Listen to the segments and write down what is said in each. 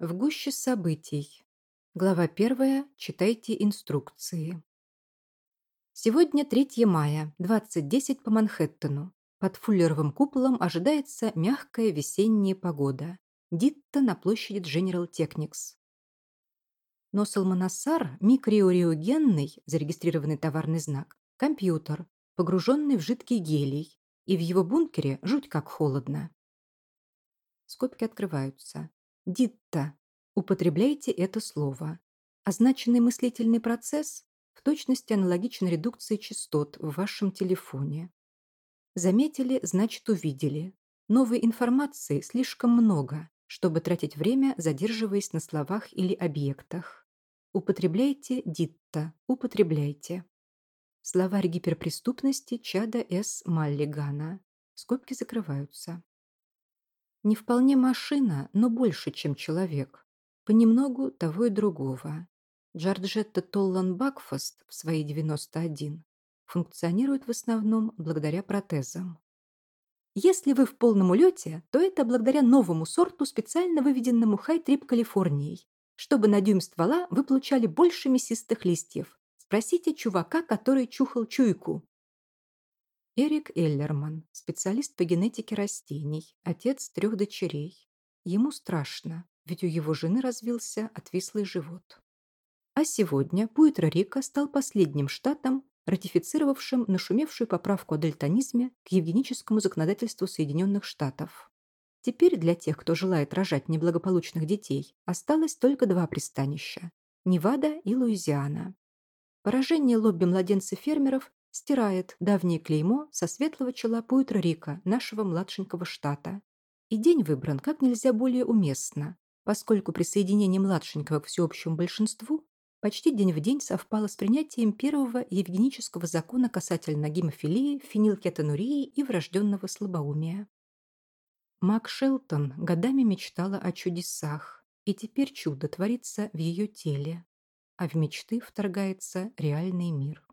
В гуще событий. Глава первая. Читайте инструкции. Сегодня 3 мая, 20.10 по Манхэттену. Под фуллеровым куполом ожидается мягкая весенняя погода. Дитта на площади General Technics. Но Салманасар – микрориогенный, зарегистрированный товарный знак, компьютер, погруженный в жидкий гелий, и в его бункере жуть как холодно. Скобки открываются. Дитта. Употребляйте это слово. Означенный мыслительный процесс в точности аналогичен редукции частот в вашем телефоне. Заметили, значит увидели. Новой информации слишком много, чтобы тратить время, задерживаясь на словах или объектах. Употребляйте дитта, употребляйте. Словарь гиперпреступности Чада С. Маллигана. Скобки закрываются. Не вполне машина, но больше, чем человек. Понемногу того и другого. Джорджетта Толлан Бакфаст в свои 91 функционирует в основном благодаря протезам. Если вы в полном улете, то это благодаря новому сорту, специально выведенному Хай-Трип Калифорнией, чтобы на дюйм ствола вы получали больше мясистых листьев. Спросите чувака, который чухал чуйку. Эрик Эллерман, специалист по генетике растений, отец трех дочерей. Ему страшно, ведь у его жены развился отвислый живот. А сегодня Пуэтро-Рико стал последним штатом, ратифицировавшим нашумевшую поправку о дальтонизме к евгеническому законодательству Соединенных Штатов. Теперь для тех, кто желает рожать неблагополучных детей, осталось только два пристанища – Невада и Луизиана. Поражение лобби младенцев-фермеров стирает давнее клеймо со светлого чела Пуэтро-Рико, нашего младшенького штата. И день выбран как нельзя более уместно, поскольку присоединение младшенького к всеобщему большинству почти день в день совпало с принятием первого евгенического закона касательно гемофилии, фенилкетонурии и врожденного слабоумия. Мак Шелтон годами мечтала о чудесах, и теперь чудо творится в ее теле, а в мечты вторгается реальный мир.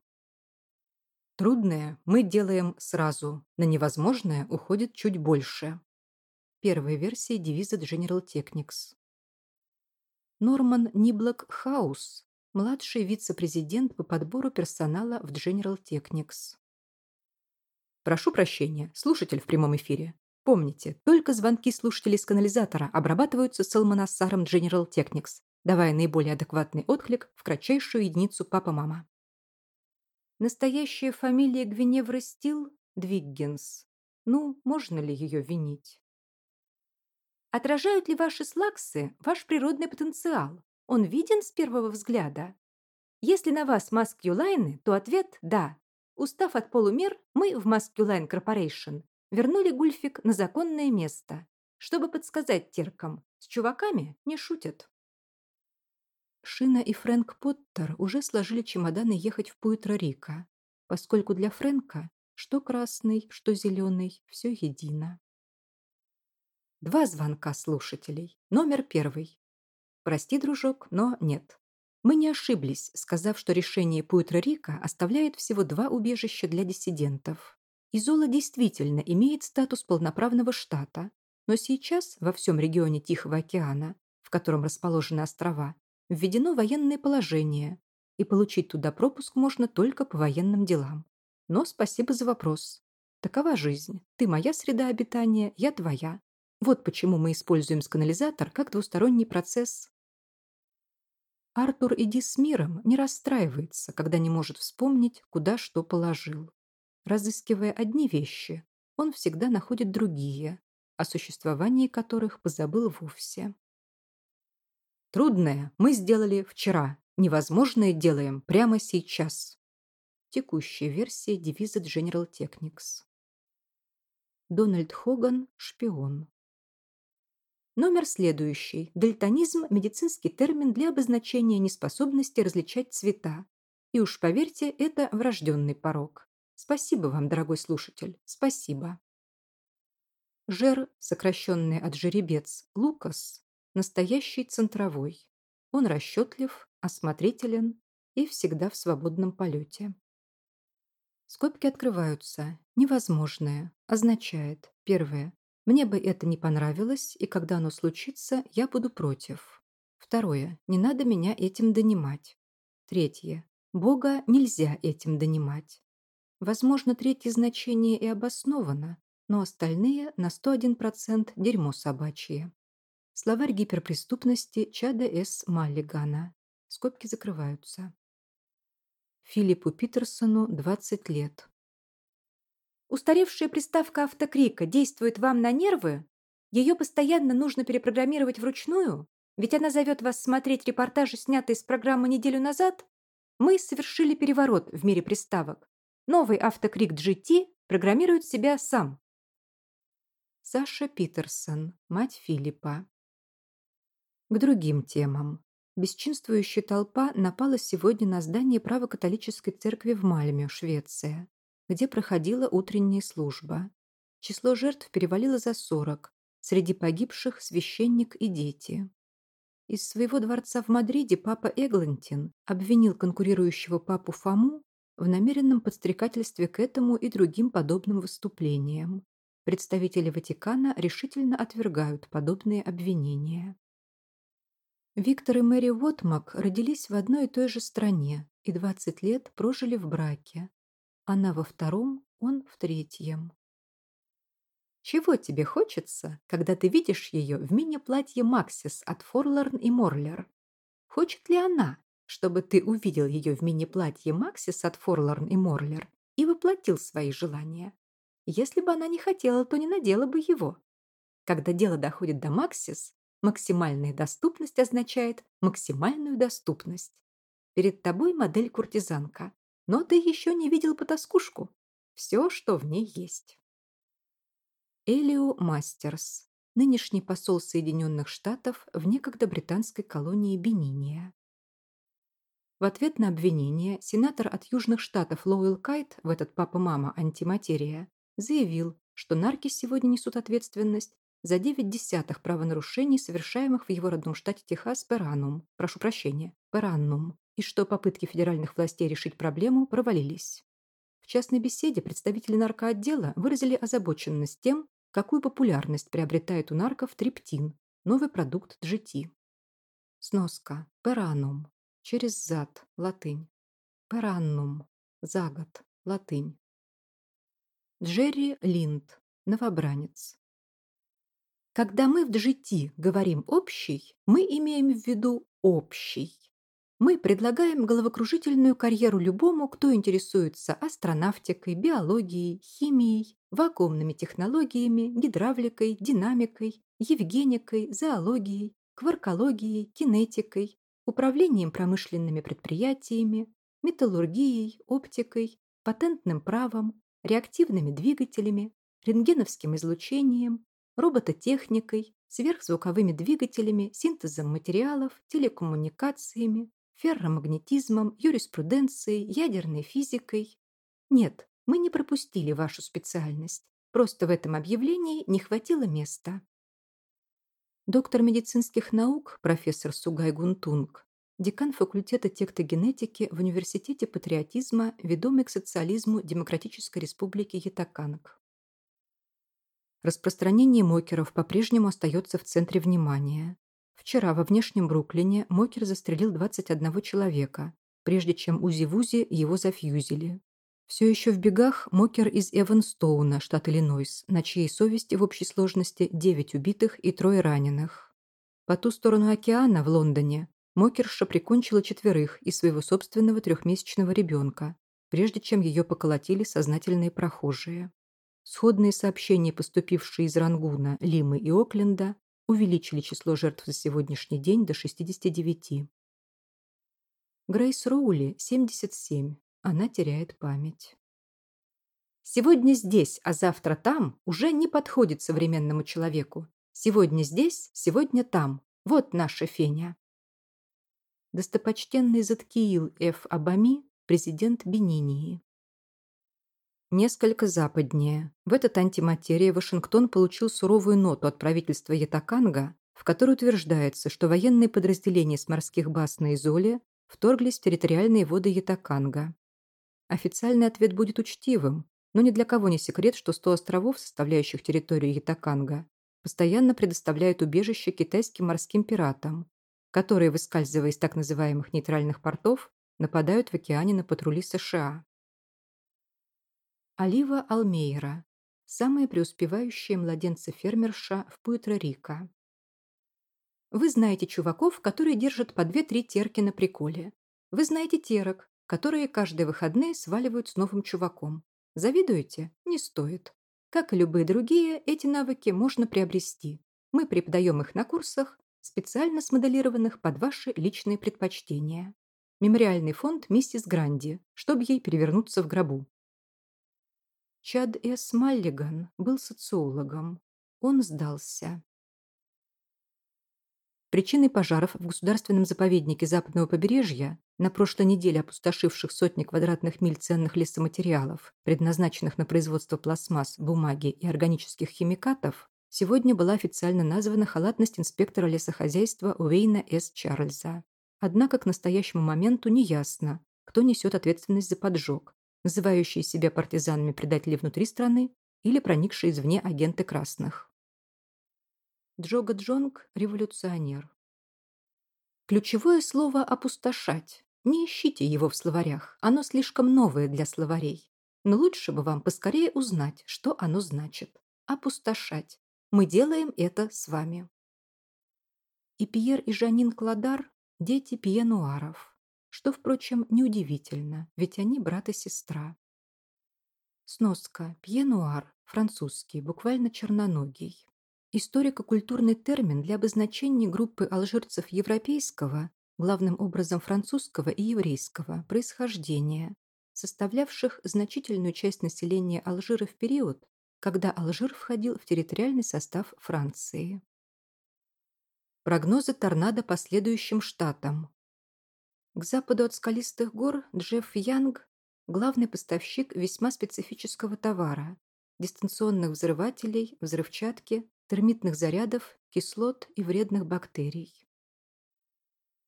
Трудное мы делаем сразу, на невозможное уходит чуть больше. Первая версия девиза General Technics. Норман Ниблок Хаус, младший вице-президент по подбору персонала в General Technics. Прошу прощения, слушатель в прямом эфире. Помните, только звонки слушателей с канализатора обрабатываются Салманасаром General Technics, давая наиболее адекватный отклик в кратчайшую единицу папа-мама. Настоящая фамилия Гвиневра Стил – Двиггенс. Ну, можно ли ее винить? Отражают ли ваши слаксы ваш природный потенциал? Он виден с первого взгляда? Если на вас маскюлайны, то ответ – да. Устав от полумер, мы в Masculine Corporation вернули гульфик на законное место, чтобы подсказать телкам, с чуваками не шутят. Шина и Фрэнк Поттер уже сложили чемоданы ехать в Пуэтро-Рико, поскольку для Фрэнка что красный, что зеленый, все едино. Два звонка слушателей. Номер первый. Прости, дружок, но нет. Мы не ошиблись, сказав, что решение Пуэтро-Рико оставляет всего два убежища для диссидентов. Изола действительно имеет статус полноправного штата, но сейчас во всем регионе Тихого океана, в котором расположены острова, введено военное положение, и получить туда пропуск можно только по военным делам. Но спасибо за вопрос. Такова жизнь. Ты моя среда обитания, я твоя. Вот почему мы используем сканализатор как двусторонний процесс. Артур иди с миром не расстраивается, когда не может вспомнить, куда что положил. Разыскивая одни вещи, он всегда находит другие, о существовании которых позабыл вовсе. Трудное мы сделали вчера, невозможное делаем прямо сейчас. Текущая версия девиза General Technics. Дональд Хоган – шпион. Номер следующий. Дальтонизм – медицинский термин для обозначения неспособности различать цвета. И уж поверьте, это врожденный порог. Спасибо вам, дорогой слушатель, спасибо. Жер, сокращенный от жеребец, Лукас, Настоящий центровой. Он расчетлив, осмотрителен и всегда в свободном полете. Скобки открываются. Невозможное. Означает. Первое. Мне бы это не понравилось, и когда оно случится, я буду против. Второе. Не надо меня этим донимать. Третье. Бога нельзя этим донимать. Возможно, третье значение и обосновано, но остальные на 101% дерьмо собачье. Словарь гиперпреступности Чада С. Маллигана. Скобки закрываются. Филиппу Питерсону 20 лет. Устаревшая приставка автокрика действует вам на нервы? Ее постоянно нужно перепрограммировать вручную? Ведь она зовет вас смотреть репортажи, снятые с программы неделю назад? Мы совершили переворот в мире приставок. Новый автокрик GT программирует себя сам. Саша Питерсон, мать Филиппа. К другим темам. Бесчинствующая толпа напала сегодня на здание правокатолической церкви в Мальме, Швеция, где проходила утренняя служба. Число жертв перевалило за 40, среди погибших священник и дети. Из своего дворца в Мадриде папа Эглантин обвинил конкурирующего папу Фому в намеренном подстрекательстве к этому и другим подобным выступлениям. Представители Ватикана решительно отвергают подобные обвинения. Виктор и Мэри Уотмак родились в одной и той же стране и 20 лет прожили в браке. Она во втором, он в третьем. Чего тебе хочется, когда ты видишь ее в мини-платье Максис от Форлорн и Морлер? Хочет ли она, чтобы ты увидел ее в мини-платье Максис от Форлорн и Морлер и воплотил свои желания? Если бы она не хотела, то не надела бы его. Когда дело доходит до Максис, Максимальная доступность означает максимальную доступность. Перед тобой модель куртизанка, но ты еще не видел потаскушку. Все, что в ней есть. Элио Мастерс, нынешний посол Соединенных Штатов в некогда британской колонии Бениния. В ответ на обвинение сенатор от Южных Штатов Лоуэлл Кайт, в этот папа-мама антиматерия, заявил, что нарки сегодня несут ответственность за 9 десятых правонарушений, совершаемых в его родном штате Техас Перанум, прошу прощения, Пераннум, и что попытки федеральных властей решить проблему провалились. В частной беседе представители наркоотдела выразили озабоченность тем, какую популярность приобретает у нарков триптин, новый продукт GT. Сноска. Перанум. Через зад. Латынь. Пераннум. За год. Латынь. Джерри Линд. Новобранец. Когда мы в GT говорим «общий», мы имеем в виду «общий». Мы предлагаем головокружительную карьеру любому, кто интересуется астронавтикой, биологией, химией, вакуумными технологиями, гидравликой, динамикой, евгеникой, зоологией, кваркологией, кинетикой, управлением промышленными предприятиями, металлургией, оптикой, патентным правом, реактивными двигателями, рентгеновским излучением, робототехникой, сверхзвуковыми двигателями, синтезом материалов, телекоммуникациями, ферромагнетизмом, юриспруденцией, ядерной физикой. Нет, мы не пропустили вашу специальность. Просто в этом объявлении не хватило места. Доктор медицинских наук, профессор Сугай Гунтунг, декан факультета тектогенетики в Университете патриотизма, ведомый к социализму Демократической Республики Ятаканг. Распространение мокеров по-прежнему остается в центре внимания. Вчера во внешнем Бруклине мокер застрелил 21 человека, прежде чем узи-вузи его зафьюзили. Все еще в бегах мокер из Эванстоуна, штат Иллинойс, на чьей совести в общей сложности 9 убитых и трое раненых. По ту сторону океана, в Лондоне, мокерша прикончила четверых из своего собственного трехмесячного ребенка, прежде чем ее поколотили сознательные прохожие. Сходные сообщения, поступившие из Рангуна, Лимы и Окленда, увеличили число жертв за сегодняшний день до 69. Грейс Роули, 77. Она теряет память. Сегодня здесь, а завтра там уже не подходит современному человеку. Сегодня здесь, сегодня там. Вот наша Феня. Достопочтенный Заткиил Ф. Абами, президент Бенинии. Несколько западнее. В этот антиматерии Вашингтон получил суровую ноту от правительства Ятаканга, в которой утверждается, что военные подразделения с морских баз на Изоле вторглись в территориальные воды Ятаканга. Официальный ответ будет учтивым, но ни для кого не секрет, что 100 островов, составляющих территорию Ятаканга, постоянно предоставляют убежище китайским морским пиратам, которые, выскальзывая из так называемых нейтральных портов, нападают в океане на патрули США. Олива Алмейра. Самая преуспевающая младенца-фермерша в Пуэтро-Рико. Вы знаете чуваков, которые держат по две-три терки на приколе. Вы знаете терок, которые каждые выходные сваливают с новым чуваком. Завидуете? Не стоит. Как и любые другие, эти навыки можно приобрести. Мы преподаем их на курсах, специально смоделированных под ваши личные предпочтения. Мемориальный фонд миссис Гранди, чтобы ей перевернуться в гробу. Чад С. Маллиган был социологом. Он сдался. Причиной пожаров в государственном заповеднике западного побережья, на прошлой неделе опустошивших сотни квадратных миль ценных лесоматериалов, предназначенных на производство пластмасс, бумаги и органических химикатов, сегодня была официально названа халатность инспектора лесохозяйства Уэйна С. Чарльза. Однако к настоящему моменту неясно, кто несет ответственность за поджог, называющие себя партизанами предатели внутри страны или проникшие извне агенты красных. Джога Джонг – революционер. Ключевое слово «опустошать». Не ищите его в словарях, оно слишком новое для словарей. Но лучше бы вам поскорее узнать, что оно значит. Опустошать. Мы делаем это с вами. И Пьер и Жанин Кладар – дети пьенуаров. Что, впрочем, неудивительно, ведь они брат и сестра. Сноска. Пьенуар. Французский, буквально черноногий. Историко-культурный термин для обозначения группы алжирцев европейского, главным образом французского и еврейского, происхождения, составлявших значительную часть населения Алжира в период, когда Алжир входил в территориальный состав Франции. Прогнозы торнадо по следующим штатам. К западу от скалистых гор Джефф Янг – главный поставщик весьма специфического товара – дистанционных взрывателей, взрывчатки, термитных зарядов, кислот и вредных бактерий.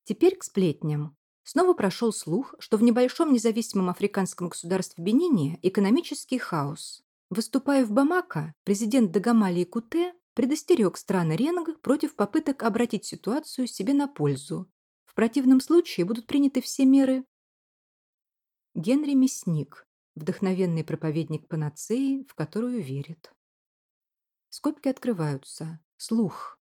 Теперь к сплетням. Снова прошел слух, что в небольшом независимом африканском государстве Бенине экономический хаос. Выступая в Бамако, президент Дагомали Куте предостерег страны Ренг против попыток обратить ситуацию себе на пользу. Противном случае будут приняты все меры. Генри Мясник, вдохновенный проповедник панацеи, в которую верит. Скобки открываются. Слух.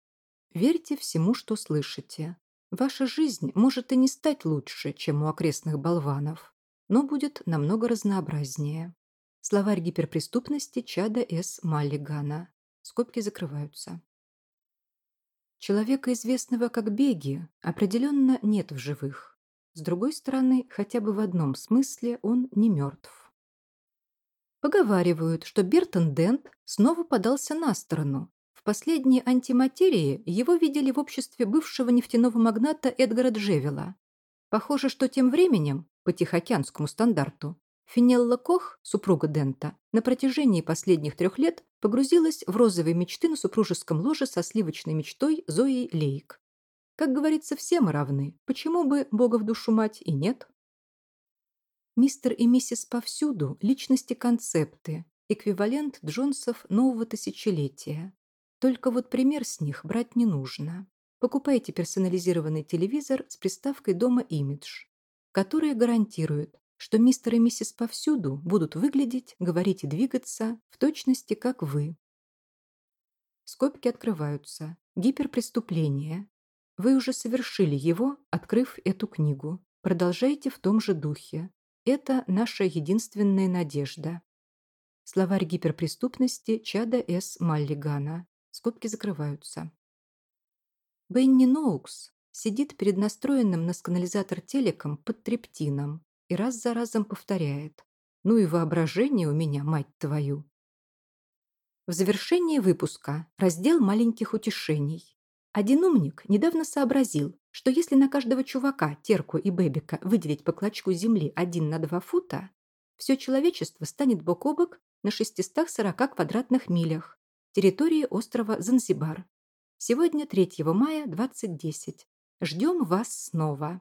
Верьте всему, что слышите. Ваша жизнь может и не стать лучше, чем у окрестных болванов, но будет намного разнообразнее. Словарь гиперпреступности Чада С. Маллигана. Скобки закрываются. Человека, известного как Беги, определенно нет в живых. С другой стороны, хотя бы в одном смысле он не мертв. Поговаривают, что Бертон Дент снова подался на сторону. В последней антиматерии его видели в обществе бывшего нефтяного магната Эдгара Джевела. Похоже, что тем временем, по Тихоокеанскому стандарту, Финелла Кох, супруга Дента, на протяжении последних трех лет погрузилась в розовые мечты на супружеском ложе со сливочной мечтой Зоей Лейк. Как говорится, все мы равны. Почему бы Бога в душу мать и нет? Мистер и миссис повсюду – личности-концепты, эквивалент Джонсов нового тысячелетия. Только вот пример с них брать не нужно. Покупайте персонализированный телевизор с приставкой «Дома Имидж», которая гарантирует, что мистер и миссис повсюду будут выглядеть, говорить и двигаться в точности, как вы. Скобки открываются. Гиперпреступление. Вы уже совершили его, открыв эту книгу. Продолжайте в том же духе. Это наша единственная надежда. Словарь гиперпреступности Чада С. Маллигана. Скобки закрываются. Бенни Ноукс сидит перед настроенным на сканализатор телеком под трептином и раз за разом повторяет «Ну и воображение у меня, мать твою!» В завершении выпуска раздел маленьких утешений. Один умник недавно сообразил, что если на каждого чувака, терку и бэбика выделить по клочку земли один на два фута, все человечество станет бок о бок на 640 квадратных милях территории острова Занзибар. Сегодня 3 мая 2010. Ждем вас снова.